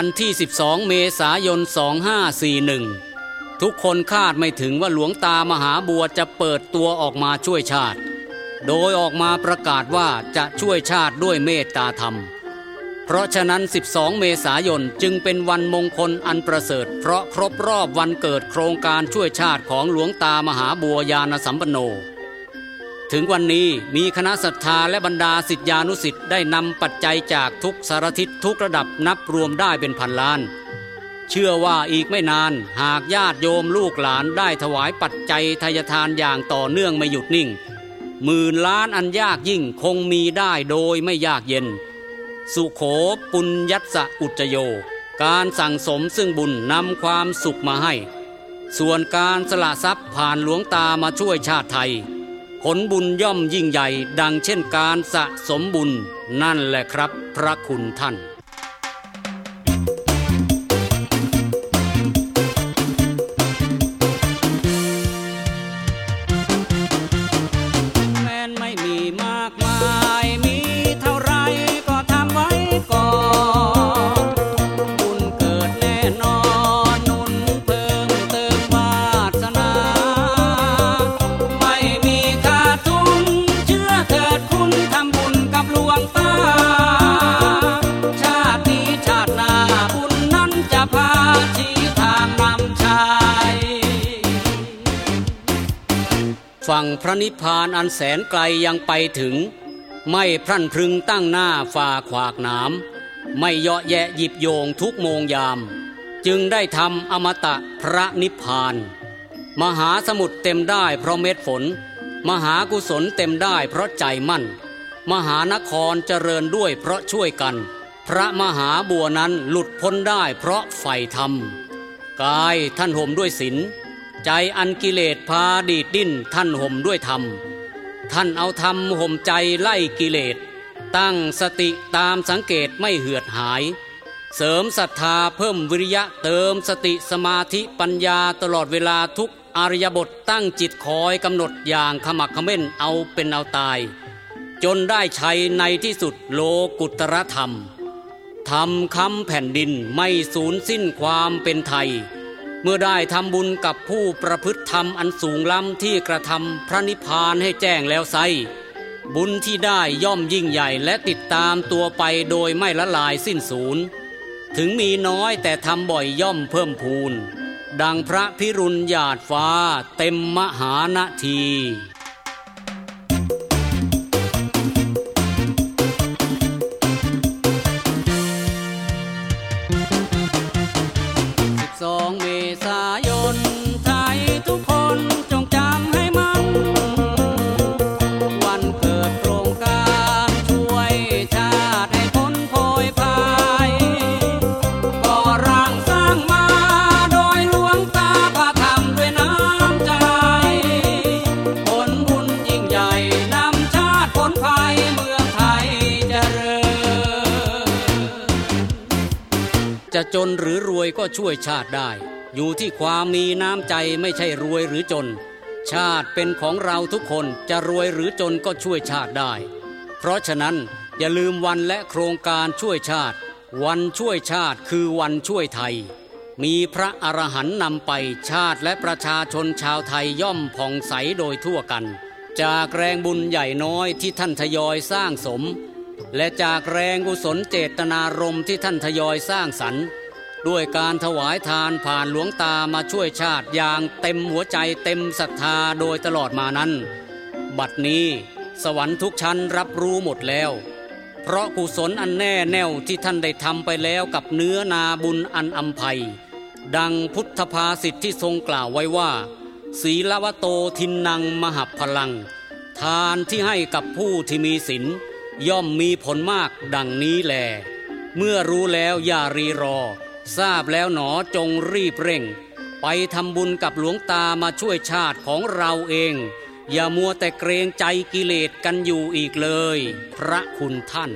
วันที่ 12 เมษายน 2541 ทุกคนคาดไม่ถึงว่าหลวงตามหาบัวจะเปิดตัวออกมาช่วยชาติ โดยออกมาประกาศว่าจะช่วยชาติด้วยเมตตาธรรม เพราะฉะนั้น 12 เมษายนจึงเป็นวันมงคลอันประเสริฐ เพราะครบรอบวันเกิดโครงการช่วยชาติของหลวงตามหาบัวยานสัมปโน ถึงวันนี้มีคณะศรัทธาและบรรดาสิทธิานุสิทธิ์ได้นำปัจจัยจากทุกสารทิศทุกระดับนับรวมได้เป็นพันล้าน เชื่อว่าอีกไม่นานหากญาติโยมลูกหลานได้ถวายปัจจัยทายทานอย่างต่อเนื่องไม่หยุดนิ่งหมื่นล้านอันยากยิ่งคงมีได้โดยไม่ยากเย็น สุโขปุญยัสอุจโย การสั่งสมซึ่งบุญนำความสุขมาให้ ส่วนการสละทรัพย์ผ่านหลวงตามาช่วยชาติไทย ผลบุญย่อมยิ่งใหญ่ดังเช่นการสะสมบุญนั่นแหละครับ พระคุณท่าน ฝั่งพระนิพพานอันแสนไกลยังไปถึง ไม่พรั่นพรึงตั้งหน้าฝ่าขวากหนามไม่เยาะแยะหยิบโยงทุกโมงยาม จึงได้ทำอมตะพระนิพพาน มหาสมุทรเต็มได้เพราะเม็ดฝน มหากุศลเต็มได้เพราะใจมั่น มหานครเจริญด้วยเพราะช่วยกัน พระมหาบัวนั้นหลุดพ้นได้เพราะใฝ่ธรรม กายท่านห่มด้วยศีลใจอันกิเลสพาดีดดิ้นท่านห่มด้วยธรรม ท่านเอาธรรมห่มใจไล่กิเลส ตั้งสติตามสังเกตไม่เหือดหาย เสริมศรัทธาเพิ่มวิริยะเติมสติสมาธิปัญญาตลอดเวลาทุกอริยบทตั้งจิตคอยกำหนดอย่างขมักขม้นเอาเป็นเอาตาย จนได้ชัยในที่สุดโลกุตรธรรม ทำคำแผ่นดินไม่สูญสิ้นความเป็นไทย เมื่อได้ทำบุญกับผู้ประพฤติธรรมอันสูงล้ำที่กระทำพระนิพพานให้แจ้งแล้วไซบุญที่ได้ย่อมยิ่งใหญ่และติดตามตัวไปโดยไม่ละลายสิ้นสูญถึงมีน้อยแต่ทำบ่อยย่อมเพิ่มพูน ดังพระพิรุณหยาดฟ้าเต็มมหานาที จะจนหรือรวยก็ช่วยชาติได้ อยู่ที่ความมีน้ำใจไม่ใช่รวยหรือจน ชาติเป็นของเราทุกคนจะรวยหรือจนก็ช่วยชาติได้ เพราะฉะนั้นอย่าลืมวันและโครงการช่วยชาติ วันช่วยชาติคือวันช่วยไทย มีพระอรหันต์นำไปชาติและประชาชนชาวไทยย่อมผ่องใสโดยทั่วกัน จากแรงบุญใหญ่น้อยที่ท่านทยอยสร้างสม และจากแรงกุศลเจตนารมที่ท่านทยอยสร้างสรรค์ ด้วยการถวายทานผ่านหลวงตามาช่วยชาติอย่างเต็มหัวใจเต็มศรัทธาโดยตลอดมานั้น บัดนี้สวรรค์ทุกชั้นรับรู้หมดแล้ว เพราะกุศลอันแน่แน่วที่ท่านได้ทำไปแล้วกับเนื้อนาบุญอันอัมภัย ดังพุทธภาษิตที่ทรงกล่าวไว้ว่า ศีลวโตทินนังมหพลัง ทานที่ให้กับผู้ที่มีศีล ย่อมมีผลมากดังนี้แล เมื่อรู้แล้วอย่ารีรอ ทราบแล้วหนอจงรีบเร่ง ไปทำบุญกับหลวงตามาช่วยชาติของเราเอง อย่ามัวแต่เกรงใจกิเลสกันอยู่อีกเลย พระคุณท่าน